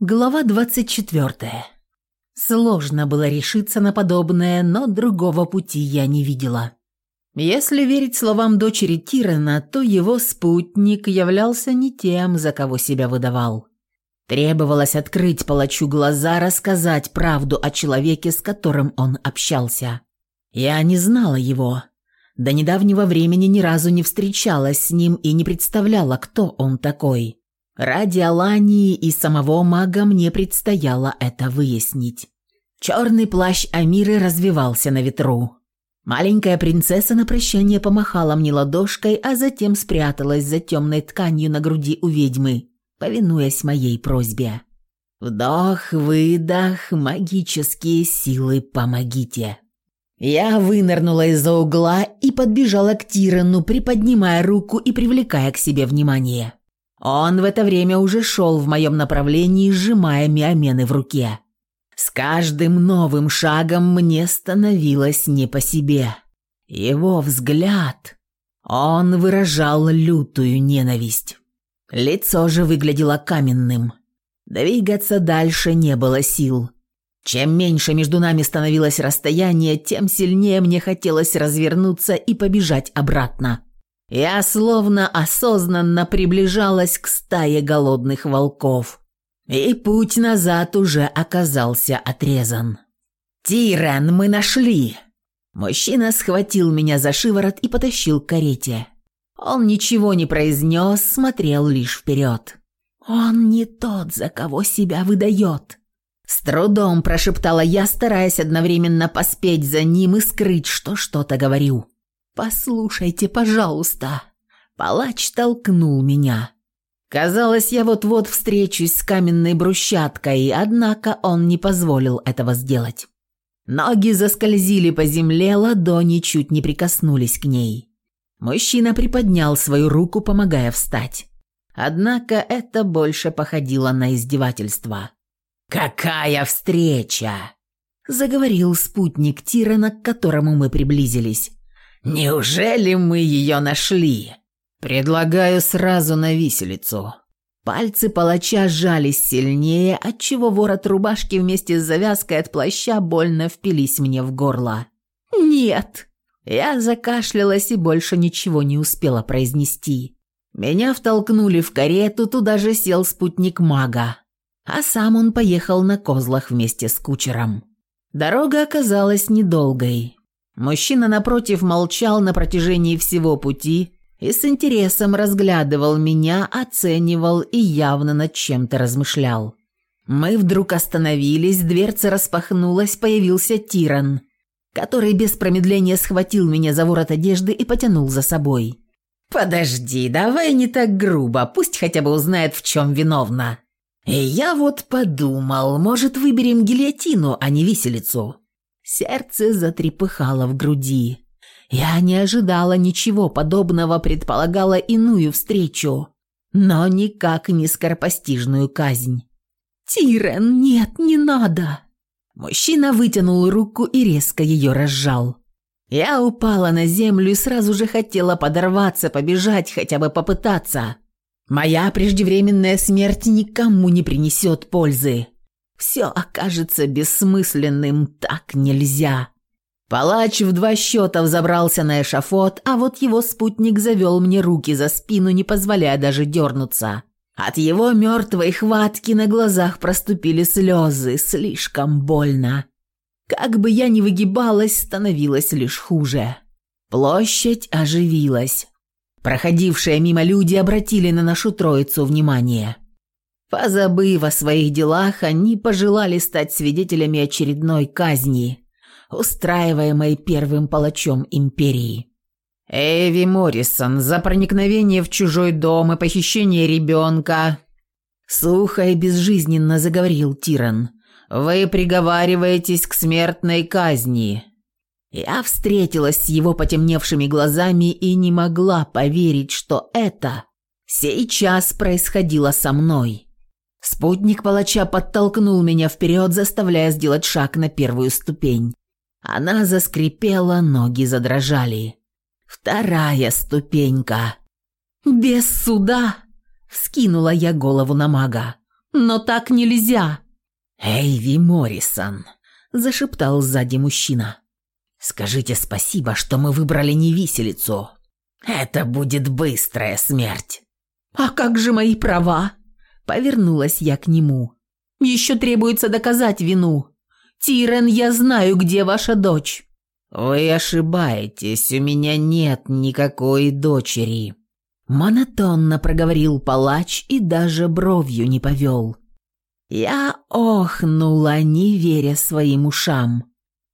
Глава 24. Сложно было решиться на подобное, но другого пути я не видела. Если верить словам дочери Тирена, то его спутник являлся не тем, за кого себя выдавал. Требовалось открыть палачу глаза, рассказать правду о человеке, с которым он общался. Я не знала его. До недавнего времени ни разу не встречалась с ним и не представляла, кто он такой. Ради Алании и самого мага мне предстояло это выяснить. Черный плащ Амиры развивался на ветру. Маленькая принцесса на прощание помахала мне ладошкой, а затем спряталась за темной тканью на груди у ведьмы, повинуясь моей просьбе. «Вдох, выдох, магические силы, помогите!» Я вынырнула из-за угла и подбежала к Тирану, приподнимая руку и привлекая к себе внимание. Он в это время уже шел в моем направлении, сжимая миомены в руке. С каждым новым шагом мне становилось не по себе. Его взгляд... Он выражал лютую ненависть. Лицо же выглядело каменным. Двигаться дальше не было сил. Чем меньше между нами становилось расстояние, тем сильнее мне хотелось развернуться и побежать обратно. Я словно осознанно приближалась к стае голодных волков, и путь назад уже оказался отрезан. «Тирен, мы нашли!» Мужчина схватил меня за шиворот и потащил к карете. Он ничего не произнес, смотрел лишь вперед. «Он не тот, за кого себя выдает!» С трудом прошептала я, стараясь одновременно поспеть за ним и скрыть, что что-то говорю. «Послушайте, пожалуйста». Палач толкнул меня. Казалось, я вот-вот встречусь с каменной брусчаткой, однако он не позволил этого сделать. Ноги заскользили по земле, ладони чуть не прикоснулись к ней. Мужчина приподнял свою руку, помогая встать. Однако это больше походило на издевательство. «Какая встреча!» – заговорил спутник Тирана, к которому мы приблизились. «Неужели мы ее нашли?» «Предлагаю сразу на виселицу». Пальцы палача сжались сильнее, отчего ворот рубашки вместе с завязкой от плаща больно впились мне в горло. «Нет!» Я закашлялась и больше ничего не успела произнести. Меня втолкнули в карету, туда же сел спутник мага, а сам он поехал на козлах вместе с кучером. Дорога оказалась недолгой. Мужчина напротив молчал на протяжении всего пути и с интересом разглядывал меня, оценивал и явно над чем-то размышлял. Мы вдруг остановились, дверца распахнулась, появился Тиран, который без промедления схватил меня за ворот одежды и потянул за собой. «Подожди, давай не так грубо, пусть хотя бы узнает, в чем виновна». И я вот подумал, может, выберем гильотину, а не виселицу. Сердце затрепыхало в груди. Я не ожидала ничего подобного, предполагала иную встречу, но никак не скоропостижную казнь. «Тирен, нет, не надо!» Мужчина вытянул руку и резко ее разжал. Я упала на землю и сразу же хотела подорваться, побежать, хотя бы попытаться. Моя преждевременная смерть никому не принесет пользы. Все окажется бессмысленным, так нельзя. Палач в два счета взобрался на эшафот, а вот его спутник завел мне руки за спину, не позволяя даже дернуться. От его мертвой хватки на глазах проступили слезы, слишком больно. Как бы я ни выгибалась, становилось лишь хуже. Площадь оживилась. Проходившие мимо люди обратили на нашу троицу внимание. Позабыв о своих делах, они пожелали стать свидетелями очередной казни, устраиваемой первым палачом империи. «Эви Моррисон, за проникновение в чужой дом и похищение ребенка...» Сухо и безжизненно заговорил Тиран. «Вы приговариваетесь к смертной казни». Я встретилась с его потемневшими глазами и не могла поверить, что это сейчас происходило со мной. Спутник палача подтолкнул меня вперед, заставляя сделать шаг на первую ступень. Она заскрипела, ноги задрожали. Вторая ступенька. «Без суда!» – вскинула я голову на мага. но так нельзя». «Эйви Моррисон», – зашептал сзади мужчина. «Скажите спасибо, что мы выбрали не виселицу. Это будет быстрая смерть». «А как же мои права?» – повернулась я к нему. «Еще требуется доказать вину. Тирен, я знаю, где ваша дочь». «Вы ошибаетесь, у меня нет никакой дочери», – монотонно проговорил палач и даже бровью не повел. Я охнула, не веря своим ушам.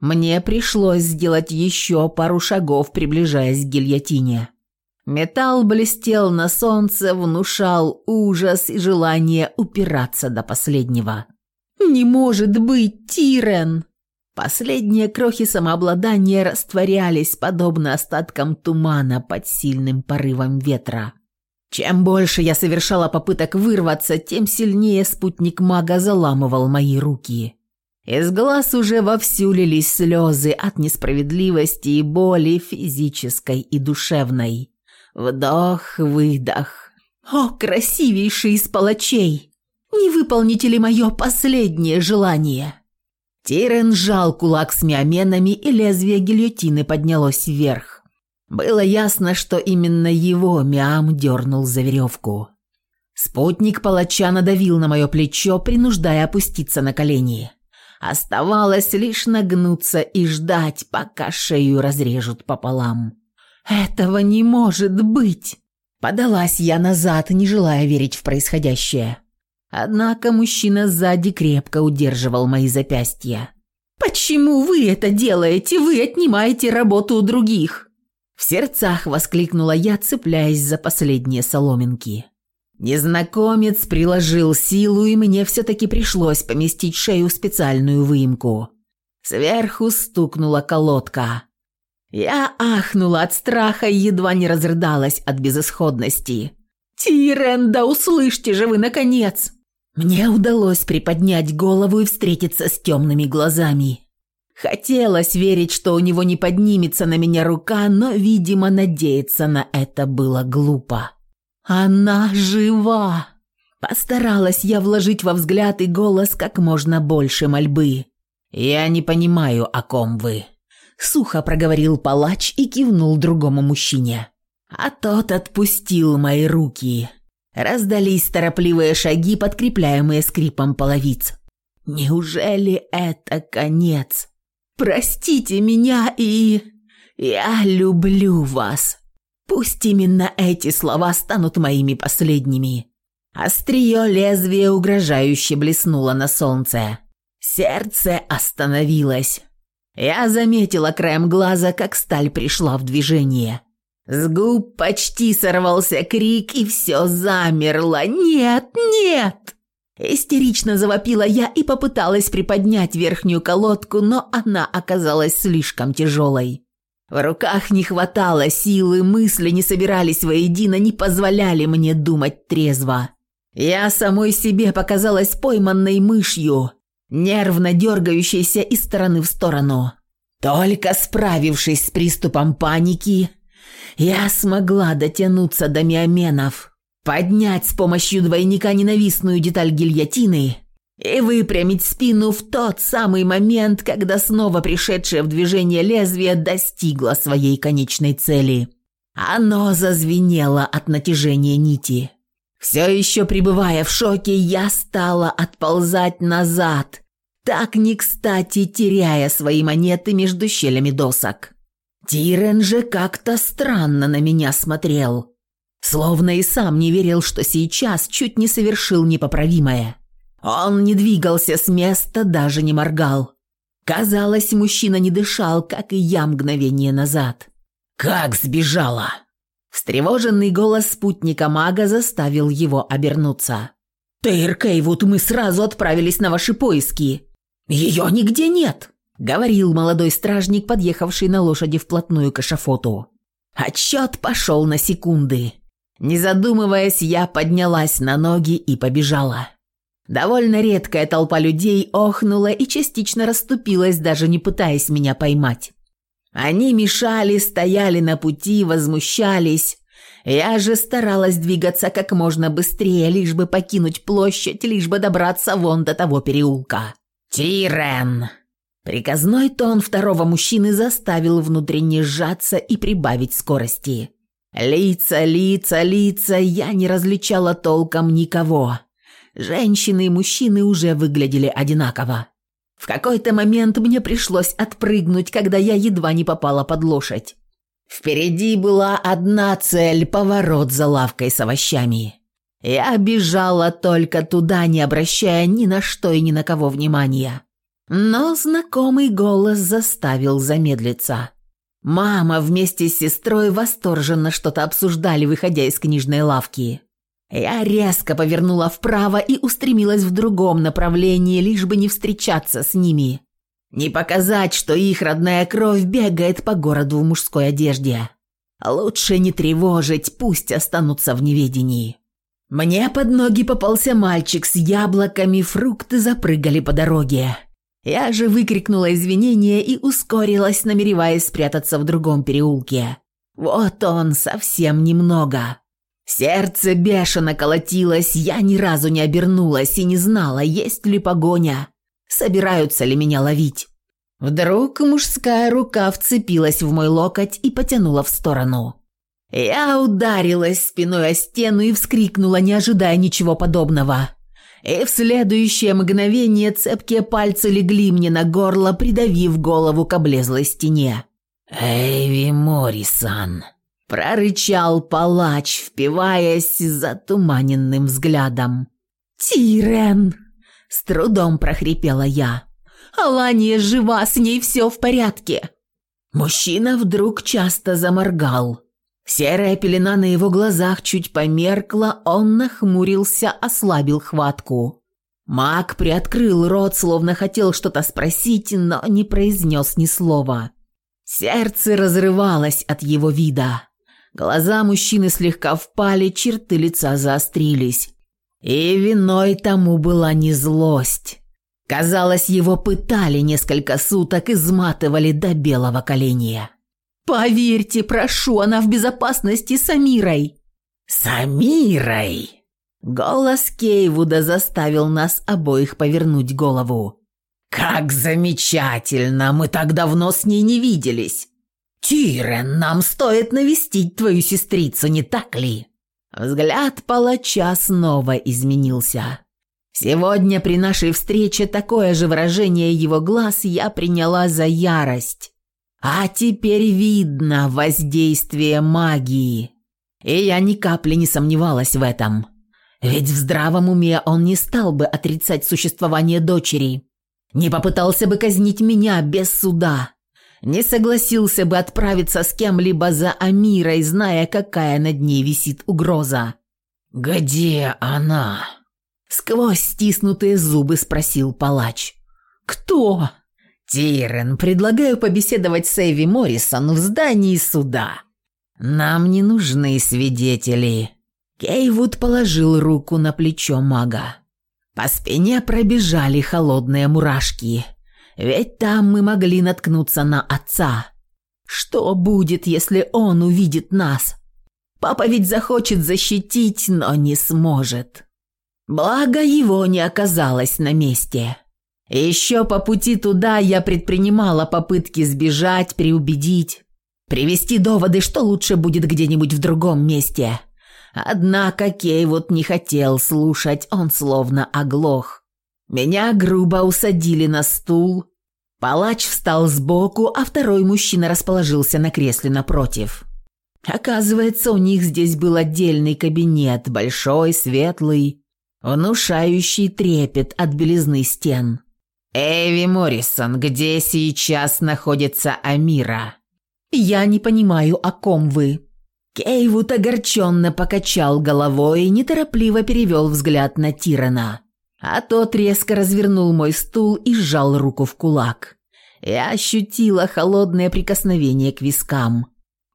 Мне пришлось сделать еще пару шагов, приближаясь к гильотине. Металл блестел на солнце, внушал ужас и желание упираться до последнего. «Не может быть, Тирен!» Последние крохи самообладания растворялись, подобно остаткам тумана под сильным порывом ветра. Чем больше я совершала попыток вырваться, тем сильнее спутник мага заламывал мои руки. Из глаз уже вовсю лились слезы от несправедливости и боли физической и душевной. Вдох, выдох. «О, красивейший из палачей! Не выполните ли мое последнее желание?» Тирен сжал кулак с миоменами, и лезвие гильотины поднялось вверх. Было ясно, что именно его Миам дернул за веревку. Спутник палача надавил на мое плечо, принуждая опуститься на колени. Оставалось лишь нагнуться и ждать, пока шею разрежут пополам. «Этого не может быть!» Подалась я назад, не желая верить в происходящее. Однако мужчина сзади крепко удерживал мои запястья. «Почему вы это делаете? Вы отнимаете работу у других!» В сердцах воскликнула я, цепляясь за последние соломинки. Незнакомец приложил силу, и мне все-таки пришлось поместить шею в специальную выемку. Сверху стукнула колодка. Я ахнула от страха и едва не разрыдалась от безысходности. «Тирен, да услышьте же вы, наконец!» Мне удалось приподнять голову и встретиться с темными глазами. Хотелось верить, что у него не поднимется на меня рука, но, видимо, надеяться на это было глупо. «Она жива!» Постаралась я вложить во взгляд и голос как можно больше мольбы. «Я не понимаю, о ком вы», — сухо проговорил палач и кивнул другому мужчине. А тот отпустил мои руки. Раздались торопливые шаги, подкрепляемые скрипом половиц. «Неужели это конец?» Простите меня и... Я люблю вас. Пусть именно эти слова станут моими последними. Острие лезвия угрожающе блеснуло на солнце. Сердце остановилось. Я заметила краем глаза, как сталь пришла в движение. С губ почти сорвался крик, и все замерло. «Нет, нет!» Истерично завопила я и попыталась приподнять верхнюю колодку, но она оказалась слишком тяжелой. В руках не хватало силы, мысли не собирались воедино, не позволяли мне думать трезво. Я самой себе показалась пойманной мышью, нервно дергающейся из стороны в сторону. Только справившись с приступом паники, я смогла дотянуться до миоменов, поднять с помощью двойника ненавистную деталь гильотины и выпрямить спину в тот самый момент, когда снова пришедшее в движение лезвие достигло своей конечной цели. Оно зазвенело от натяжения нити. Все еще пребывая в шоке, я стала отползать назад, так не кстати теряя свои монеты между щелями досок. Тирен же как-то странно на меня смотрел. Словно и сам не верил, что сейчас чуть не совершил непоправимое. Он не двигался с места, даже не моргал. Казалось, мужчина не дышал, как и я мгновение назад. «Как сбежала!» Встревоженный голос спутника мага заставил его обернуться. «Тейр Кейвуд, мы сразу отправились на ваши поиски. Ее нигде нет!» — говорил молодой стражник, подъехавший на лошади вплотную к эшафоту. Отсчет пошел на секунды. Не задумываясь, я поднялась на ноги и побежала. Довольно редкая толпа людей охнула и частично расступилась, даже не пытаясь меня поймать. Они мешали, стояли на пути, возмущались. Я же старалась двигаться как можно быстрее, лишь бы покинуть площадь, лишь бы добраться вон до того переулка. «Тирен!» Приказной тон второго мужчины заставил внутренне сжаться и прибавить скорости. Лица, лица, лица, я не различала толком никого. Женщины и мужчины уже выглядели одинаково. В какой-то момент мне пришлось отпрыгнуть, когда я едва не попала под лошадь. Впереди была одна цель – поворот за лавкой с овощами. Я бежала только туда, не обращая ни на что и ни на кого внимания. Но знакомый голос заставил замедлиться. Мама вместе с сестрой восторженно что-то обсуждали, выходя из книжной лавки. Я резко повернула вправо и устремилась в другом направлении, лишь бы не встречаться с ними. Не показать, что их родная кровь бегает по городу в мужской одежде. Лучше не тревожить, пусть останутся в неведении. Мне под ноги попался мальчик с яблоками, фрукты запрыгали по дороге. Я же выкрикнула извинения и ускорилась, намереваясь спрятаться в другом переулке. Вот он, совсем немного. Сердце бешено колотилось, я ни разу не обернулась и не знала, есть ли погоня, собираются ли меня ловить. Вдруг мужская рука вцепилась в мой локоть и потянула в сторону. Я ударилась спиной о стену и вскрикнула, не ожидая ничего подобного. И в следующее мгновение цепкие пальцы легли мне на горло, придавив голову к облезлой стене. «Эйви Моррисон!» Прорычал палач, впиваясь затуманенным взглядом. «Тирен!» С трудом прохрипела я. «Алания жива, с ней все в порядке!» Мужчина вдруг часто заморгал. Серая пелена на его глазах чуть померкла, он нахмурился, ослабил хватку. Маг приоткрыл рот, словно хотел что-то спросить, но не произнес ни слова. Сердце разрывалось от его вида. Глаза мужчины слегка впали, черты лица заострились. И виной тому была не злость. Казалось, его пытали несколько суток, изматывали до белого коленя. «Поверьте, прошу, она в безопасности с Амирой!» «С Амирой!» Голос Кейвуда заставил нас обоих повернуть голову. «Как замечательно! Мы так давно с ней не виделись! «Тирен, нам стоит навестить твою сестрицу, не так ли?» Взгляд палача снова изменился. Сегодня при нашей встрече такое же выражение его глаз я приняла за ярость. А теперь видно воздействие магии. И я ни капли не сомневалась в этом. Ведь в здравом уме он не стал бы отрицать существование дочери. Не попытался бы казнить меня без суда не согласился бы отправиться с кем-либо за Амирой, зная, какая над ней висит угроза. «Где она?» Сквозь стиснутые зубы спросил палач. «Кто?» «Тирен, предлагаю побеседовать с Эви Моррисон в здании суда. Нам не нужны свидетели». Кейвуд положил руку на плечо мага. По спине пробежали холодные мурашки. Ведь там мы могли наткнуться на отца. Что будет, если он увидит нас? Папа ведь захочет защитить, но не сможет. Благо его не оказалось на месте. Еще по пути туда я предпринимала попытки сбежать, преубедить, привести доводы, что лучше будет где-нибудь в другом месте. Однако Кей вот не хотел слушать, он словно оглох. Меня грубо усадили на стул. Палач встал сбоку, а второй мужчина расположился на кресле напротив. Оказывается, у них здесь был отдельный кабинет, большой, светлый, внушающий трепет от белизны стен. «Эви Моррисон, где сейчас находится Амира?» «Я не понимаю, о ком вы». Кейвуд огорченно покачал головой и неторопливо перевел взгляд на Тирана. А тот резко развернул мой стул и сжал руку в кулак. Я ощутила холодное прикосновение к вискам.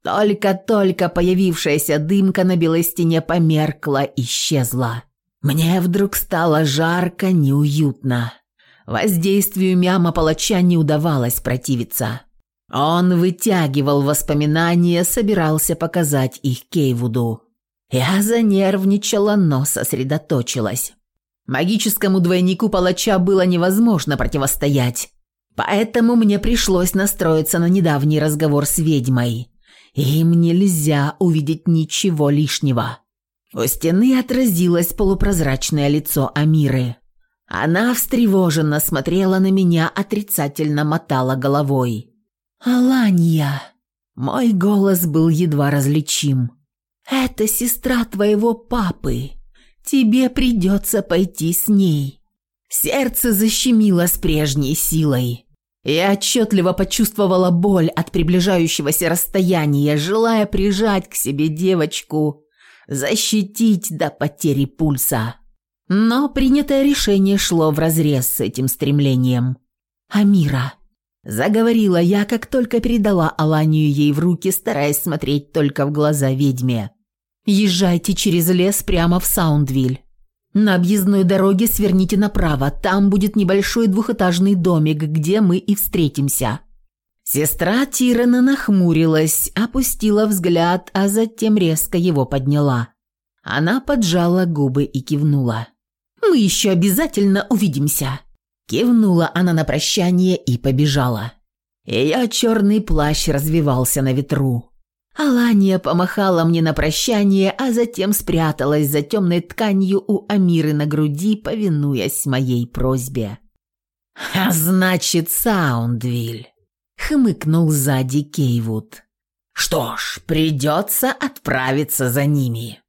Только-только появившаяся дымка на белой стене померкла, исчезла. Мне вдруг стало жарко, неуютно. Воздействию мяма палача не удавалось противиться. Он вытягивал воспоминания, собирался показать их Кейвуду. Я занервничала, но сосредоточилась. Магическому двойнику палача было невозможно противостоять, поэтому мне пришлось настроиться на недавний разговор с ведьмой. Им нельзя увидеть ничего лишнего. У стены отразилось полупрозрачное лицо Амиры. Она встревоженно смотрела на меня, отрицательно мотала головой. «Аланья!» Мой голос был едва различим. «Это сестра твоего папы. Тебе придется пойти с ней». Сердце защемило с прежней силой. Я отчетливо почувствовала боль от приближающегося расстояния, желая прижать к себе девочку, защитить до потери пульса. Но принятое решение шло вразрез с этим стремлением. «Амира», – заговорила я, как только передала Аланию ей в руки, стараясь смотреть только в глаза ведьме. «Езжайте через лес прямо в Саундвиль. На объездной дороге сверните направо, там будет небольшой двухэтажный домик, где мы и встретимся». Сестра Тирана нахмурилась, опустила взгляд, а затем резко его подняла. Она поджала губы и кивнула. «Мы еще обязательно увидимся!» Кивнула она на прощание и побежала. Ее черный плащ развивался на ветру. Алания помахала мне на прощание, а затем спряталась за темной тканью у Амиры на груди, повинуясь моей просьбе. «А значит, Саундвиль!» — хмыкнул сзади Кейвуд. «Что ж, придется отправиться за ними».